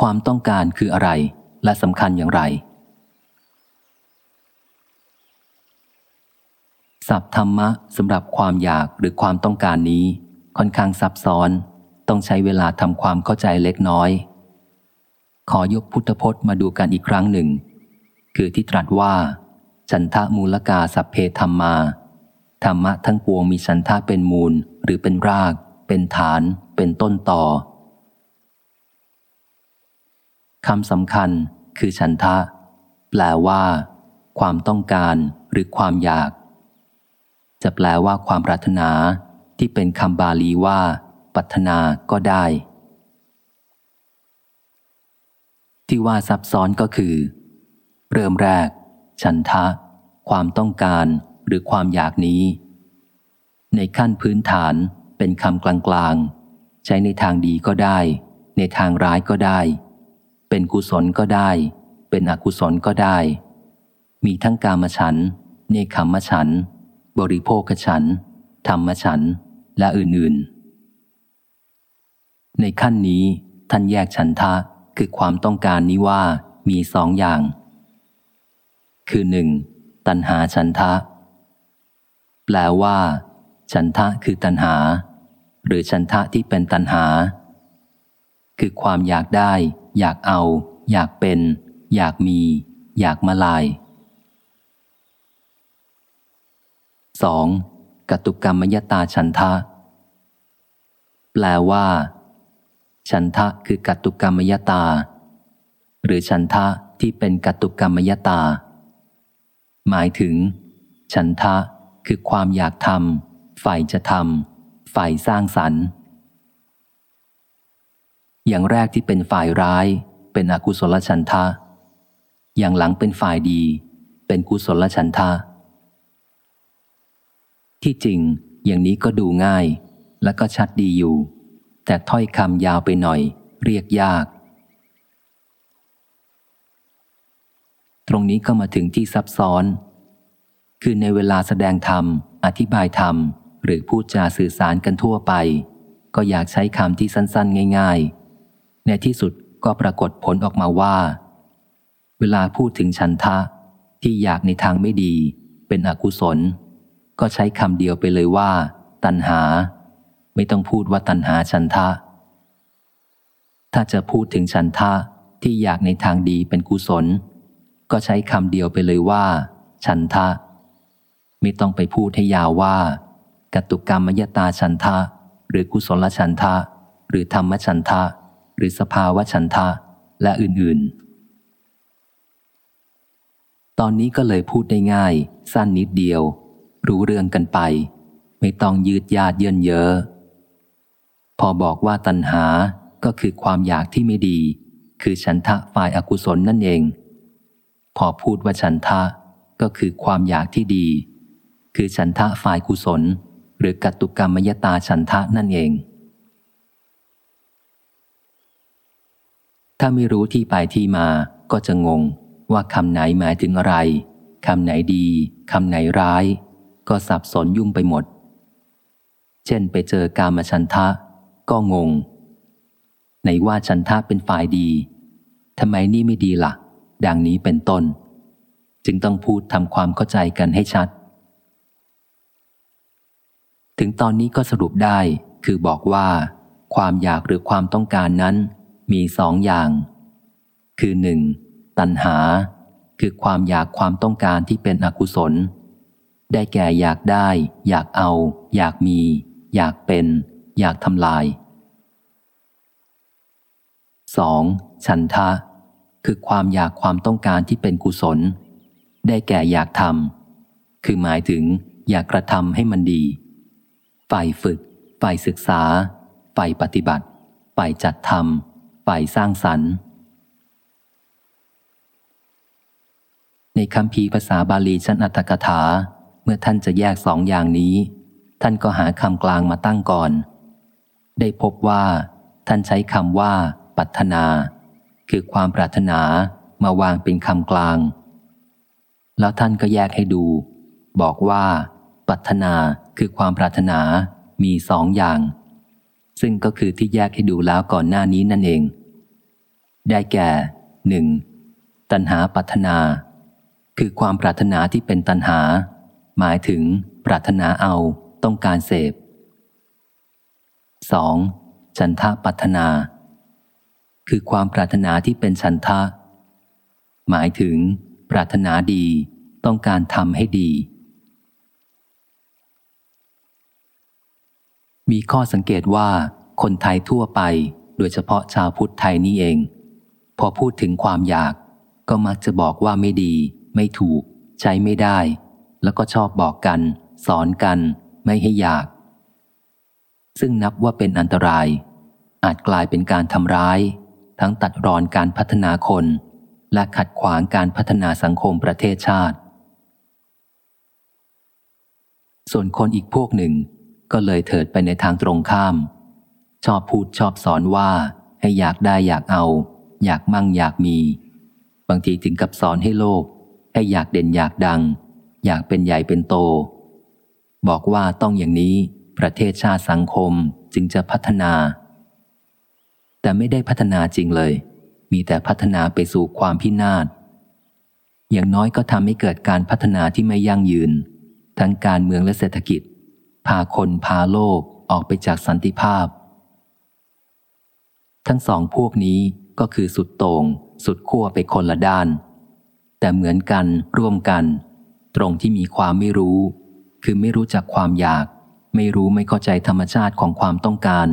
ความต้องการคืออะไร และสำคัญอย่างไรศัพทธรรมะสำหรับความอยากหรือความต้องการนี้ ค่อนข้างซับซ้อน ต้องใช้เวลาทำความเข้าใจเล็กน้อย ขอยกพุทธพจน์มาดูกันอีกครั้งหนึ่ง คือที่ตรัสว่า ฉันทะมูลกาสัพเพธรรมา ธรรมะทั้งปวงมีฉันทะเป็นมูลหรือเป็นราก เป็นฐาน เป็นต้นต่อ คำสำคัญคือฉันทะ แปลว่า ความต้องการหรือความอยาก จะแปลว่าความปรารถนาที่เป็นคำบาลีว่า ปัถนาก็ได้ ที่ว่าซับซ้อนก็คือ เริ่มแรก ฉันทะ ความต้องการหรือความอยากนี้ ในขั้นพื้นฐานเป็นคำกลางๆ ใช้ในทางดีก็ได้ ในทางร้ายก็ได้ เป็นกุศลก็ได้ เป็นอกุศลก็ได้ มีทั้งกามฉัน เนคขมฉัน บริโภคฉัน ธรรมฉัน และอื่นๆ ในขั้นนี้ท่านแยกฉันทะคือความต้องการนี้ว่ามีสองอย่าง คือหนึ่งตัณหาฉันทะ แปลว่า ฉันทะคือตัณหา หรือฉันทะที่เป็นตัณหา คือความอยากได้ อยากเอา อยากเป็น อยากมี อยากมาลาย 2. กตุกรรมยตาฉันทะ แปลว่า ฉันทะคือกตุกรรมยตา หรือฉันทะที่เป็นกตุกรรมยตา หมายถึง ฉันทะคือความอยากทำฝ่ายจะทำฝ่ายสร้างสรรค์ อย่างแรกที่เป็นฝ่ายร้าย เป็นอกุศลชันทะ อย่างหลังเป็นฝ่ายดี เป็นกุศลชันทะ ที่จริงอย่างนี้ก็ดูง่าย และก็ชัดดีอยู่ แต่ถ้อยคำยาวไปหน่อย เรียกยาก ตรงนี้ก็มาถึงที่ซับซ้อน คือในเวลาแสดงธรรม อธิบายธรรม หรือพูดจาสื่อสารกันทั่วไปก็อยากใช้คำที่สั้นๆ ง่ายๆ ในที่สุดก็ปรากฏผลออกมาว่า เวลาพูดถึงฉันทะที่อยากในทางไม่ดี เป็นอกุศล ก็ใช้คำเดียวไปเลยว่า ตัณหา ไม่ต้องพูดว่าตัณหาฉันทะ ถ้าจะพูดถึงฉันทะที่อยากในทางดีเป็นกุศล ก็ใช้คำเดียวไปเลยว่าฉันทะ ไม่ต้องไปพูดให้ยาวว่า กตุกรรมมยตาฉันทะ หรือกุศลฉันทะ หรือธรรมฉันทะ หรือสภาวะฉันทะและอื่นๆ ตอนนี้ก็เลยพูดได้ง่าย สั้นนิดเดียว รู้เรื่องกันไป ไม่ต้องยืดยาดเยินเยอะ พอบอกว่าตัณหาก็คือความอยากที่ไม่ดี คือฉันทะฝ่ายอากุศลนั่นเอง พอพูดว่าฉันทะก็คือความอยากที่ดี คือฉันทะฝ่ายกุศล หรือกัตตุกรรมยตาฉันทะนั่นเอง ถ้าไม่รู้ที่ไปที่มาก็จะงงว่าคำไหนหมายถึงอะไรคำไหนดีคำไหนร้าย ก็สับสนยุ่งไปหมด เช่นไปเจอกามชันทะ ก็งงไหนว่าชันทะเป็นฝ่ายดีทำไมนี่ไม่ดีละ่ะ ดังนี้เป็นต้น จึงต้องพูดทำความเข้าใจกันให้ชัด ถึงตอนนี้ก็สรุปได้คือบอกว่า ความอยากหรือความต้องการนั้น มีสองอย่าง คือหนึ่งตัณหา คือความอยากความต้องการที่เป็นอกุศล ได้แก่อยากได้ อยากเอา อยากมี อยากเป็น อยากทำลาย 2. ฉันทะ คือความอยากความต้องการที่เป็นกุศล ได้แก่อยากทำคือหมายถึงอยากกระทำให้มันดีฝ่ายฝึกฝ่ายศึกษาฝ่ายปฏิบัติฝ่ายจัดทำ ฝ่ายสร้างสรรค์ ในคำพีภาษาบาลีชั้นอัตถกถา เมื่อท่านจะแยกสองอย่างนี้ ท่านก็หาคำกลางมาตั้งก่อน ได้พบว่า ท่านใช้คำว่า ปัถนา คือความปรารถนามาวางเป็นคำกลาง แล้วท่านก็แยกให้ดู บอกว่า ปัถนาคือความปรารถนามีสองอย่างซึ่งก็คือที่แยกให้ดูแล้วก่อนหน้านี้นั่นเอง ได้แก่หนึ่งตัณหาปัถนา คือความปรารถนาที่เป็นตัณหา หมายถึง ปรารถนาเอาต้องการเสพ 2. ฉันทะปัถนา คือความปรารถนาที่เป็นฉันทะ หมายถึง ปรารถนาดีต้องการทำให้ดี มีข้อสังเกตว่าคนไทยทั่วไป โดยเฉพาะชาวพุทธไทยนี่เอง พอพูดถึงความอยาก ก็มักจะบอกว่าไม่ดี ไม่ถูก ใช้ไม่ได้ แล้วก็ชอบบอกกัน สอนกัน ไม่ให้อยาก ซึ่งนับว่าเป็นอันตราย อาจกลายเป็นการทำร้าย ทั้งตัดรอนการพัฒนาคน และขัดขวางการพัฒนาสังคมประเทศชาติ ส่วนคนอีกพวกหนึ่ง ก็เลยเถิดไปในทางตรงข้าม ชอบพูดชอบสอนว่าให้อยากได้อยากเอา อยากมั่งอยากมี บางทีถึงกับสอนให้โลก ให้อยากเด่นอยากดัง อยากเป็นใหญ่เป็นโต บอกว่าต้องอย่างนี้ประเทศชาติสังคมจึงจะพัฒนา แต่ไม่ได้พัฒนาจริงเลย มีแต่พัฒนาไปสู่ความพินาศอย่างน้อยก็ทำให้เกิดการพัฒนาที่ไม่ยั่งยืน ทั้งการเมืองและเศรษฐกิจ พาคนพาโลกออกไปจากสันติภาพ ทั้งสองพวกนี้ ก็คือสุดโต่งสุดขั้วไปคนละด้าน แต่เหมือนกันร่วมกัน ตรงที่มีความไม่รู้ คือไม่รู้จักความอยาก ไม่รู้ไม่เข้าใจธรรมชาติของความต้องการ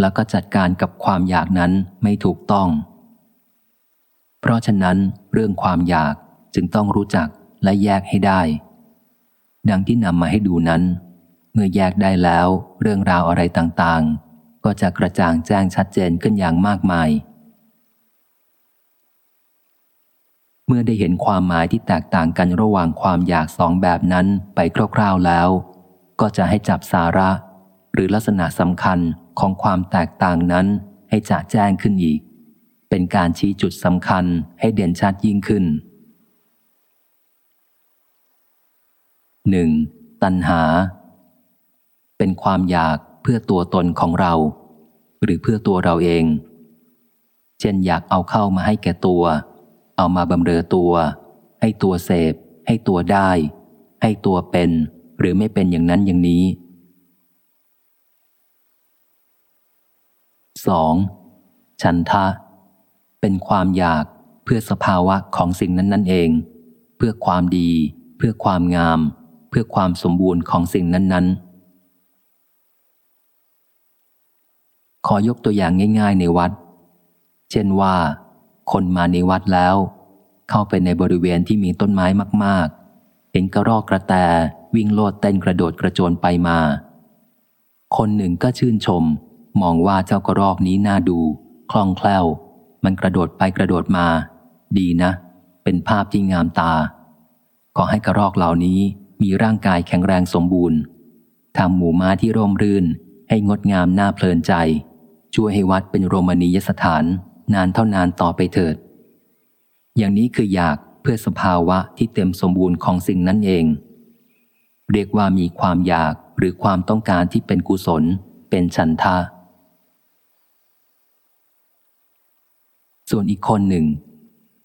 แล้วก็จัดการกับความอยากนั้นไม่ถูกต้อง เพราะฉะนั้นเรื่องความอยากจึงต้องรู้จักและแยกให้ได้ ดังที่นำมาให้ดูนั้น เมื่อแยกได้แล้วเรื่องราวอะไรต่างๆ ก็จะกระจ่างแจ้งชัดเจนขึ้นอย่างมากมาย เมื่อได้เห็นความหมายที่แตกต่างกันระหว่างความอยากสองแบบนั้นไปคร่าวๆแล้ว ก็จะให้จับสาระ หรือลักษณะสำคัญของความแตกต่างนั้นให้จะแจ้งขึ้นอีก เป็นการชี้จุดสำคัญให้เด่นชัดยิ่งขึ้นหนึ่งตัณหา เป็นความอยากเพื่อตัวตนของเรา หรือเพื่อตัวเราเอง เช่นอยากเอาเข้ามาให้แก่ตัว เอามาบำเรอตัว ให้ตัวเสพ ให้ตัวได้ ให้ตัวเป็น หรือไม่เป็นอย่างนั้นอย่างนี้ 2. ฉันทะ เป็นความอยากเพื่อสภาวะของสิ่งนั้นนั่นเอง เพื่อความดี เพื่อความงาม เพื่อความสมบูรณ์ของสิ่งนั้นๆขอยกตัวอย่างง่าย ๆ ในวัด เช่นว่า คนมาในวัดแล้ว เข้าไปในบริเวณที่มีต้นไม้มาก ๆ เห็นกระรอกกระแตวิ่งโลดเต้นกระโดดกระโจนไปมา คนหนึ่งก็ชื่นชม มองว่าเจ้ากระรอกนี้น่าดู คล่องแคล่ว มันกระโดดไปกระโดดมา ดีนะ เป็นภาพที่งามตา ขอให้กระรอกเหล่านี้มีร่างกายแข็งแรงสมบูรณ์ทำหมู่ม้าที่ร่มรื่น ให้งดงามน่าเพลินใจ ช่วยให้วัดเป็นโรมณียสถาน นานเท่านานต่อไปเถิด อย่างนี้คืออยากเพื่อสภาวะที่เต็มสมบูรณ์ของสิ่งนั้นเอง เรียกว่ามีความอยากหรือความต้องการที่เป็นกุศล เป็นฉันทะส่วนอีกคนหนึ่ง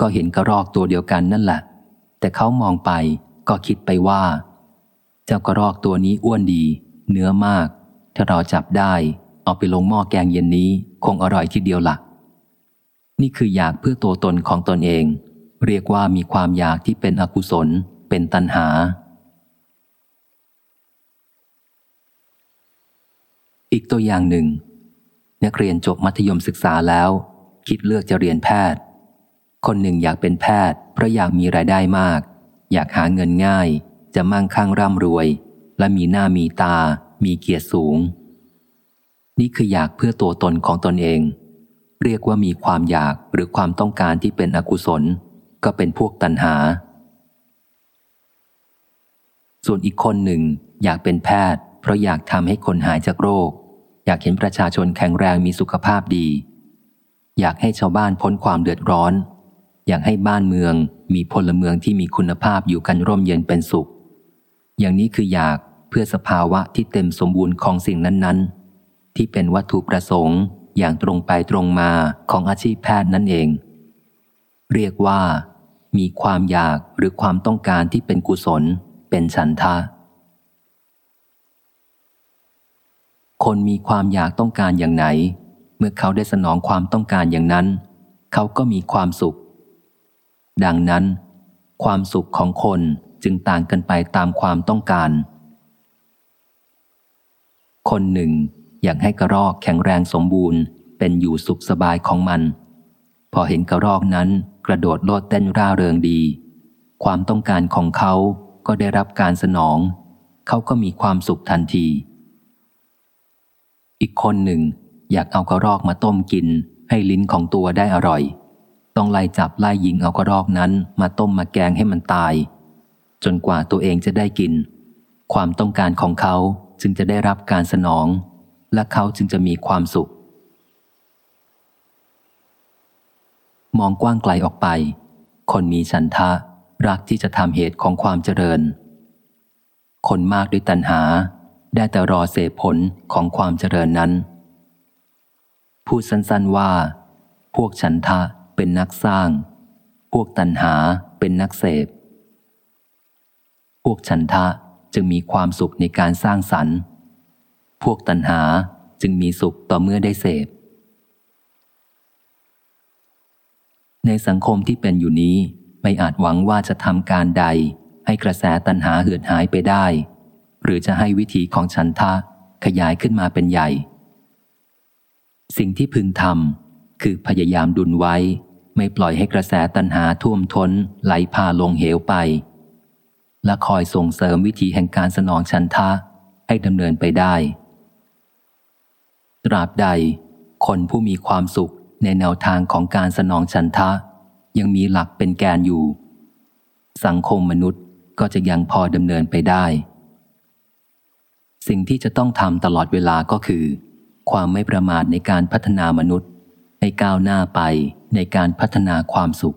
ก็เห็นกระรอกตัวเดียวกันนั่นแหละ แต่เขามองไปก็คิดไปว่า เจ้ากระรอกตัวนี้อ้วนดี เนื้อมาก ถ้าเราจับได้ เอาไปลงหม้อแกงเย็นนี้ คงอร่อยทีเดียวละ่ะ นี่คืออยากเพื่อตัวตนของตนเอง เรียกว่ามีความอยากที่เป็นอกุศล เป็นตัณหา อีกตัวอย่างหนึ่ง นักเรียนจบมัธยมศึกษาแล้ว คิดเลือกจะเรียนแพทย์ คนหนึ่งอยากเป็นแพทย์ เพราะอยากมีรายได้มาก อยากหาเงินง่าย จะมั่งคั่งร่ำรวย และมีหน้ามีตา มีเกียรติสูง นี่คืออยากเพื่อตัวตนของตนเอง เรียกว่ามีความอยากหรือความต้องการที่เป็นอกุศล ก็เป็นพวกตัณหา ส่วนอีกคนหนึ่ง อยากเป็นแพทย์ เพราะอยากทำให้คนหายจากโรค อยากเห็นประชาชนแข็งแรงมีสุขภาพดี อยากให้ชาวบ้านพ้นความเดือดร้อน อยากให้บ้านเมืองมีพลเมืองที่มีคุณภาพอยู่กันร่มเย็นเป็นสุข อย่างนี้คืออยากเพื่อสภาวะที่เต็มสมบูรณ์ของสิ่งนั้น ๆ ที่เป็นวัตถุประสงค์ อย่างตรงไปตรงมาของอาชีพแพทย์นั่นเอง เรียกว่า มีความอยากหรือความต้องการที่เป็นกุศล เป็นฉันทะ คนมีความอยากต้องการอย่างไหน เมื่อเขาได้สนองความต้องการอย่างนั้น เขาก็มีความสุข ดังนั้น ความสุขของคนจึงต่างกันไปตามความต้องการ คนหนึ่ง อยากให้กระรอกแข็งแรงสมบูรณ์ เป็นอยู่สุขสบายของมัน พอเห็นกระรอกนั้นกระโดดโลดเต้นร่าเริงดี ความต้องการของเขาก็ได้รับการสนอง เขาก็มีความสุขทันที อีกคนหนึ่ง อยากเอากระรอกมาต้มกิน ให้ลิ้นของตัวได้อร่อย ต้องไล่จับไล่ยิงเอากระรอกนั้นมาต้มมาแกงให้มันตาย จนกว่าตัวเองจะได้กิน ความต้องการของเขาจึงจะได้รับการสนอง และเขาจึงจะมีความสุข มองกว้างไกลออกไป คนมีฉันทะ รักที่จะทำเหตุของความเจริญ คนมากด้วยตัณหา ได้แต่รอเสพผลของความเจริญนั้น พูดสั้นๆว่า พวกฉันทะเป็นนักสร้าง พวกตัณหาเป็นนักเสพ พวกฉันทะจึงมีความสุขในการสร้างสรรค์ พวกตัณหาจึงมีสุขต่อเมื่อได้เสพ ในสังคมที่เป็นอยู่นี้ไม่อาจหวังว่าจะทำการใด ให้กระแสตัณหาเหือดหายไปได้ หรือจะให้วิถีของฉันทะขยายขึ้นมาเป็นใหญ่ สิ่งที่พึงทำคือพยายามดุลไว้ ไม่ปล่อยให้กระแสตัณหาท่วมท้นไหลพาลงเหวไป และคอยส่งเสริมวิธีแห่งการสนองฉันทะให้ดำเนินไปได้ ตราบใด คนผู้มีความสุขในแนวทางของการสนองฉันทะ ยังมีหลักเป็นแกนอยู่ สังคมมนุษย์ก็จะยังพอดำเนินไปได้ สิ่งที่จะต้องทำตลอดเวลาก็คือ ความไม่ประมาทในการพัฒนามนุษย์ ให้ก้าวหน้าไปในการพัฒนาความสุข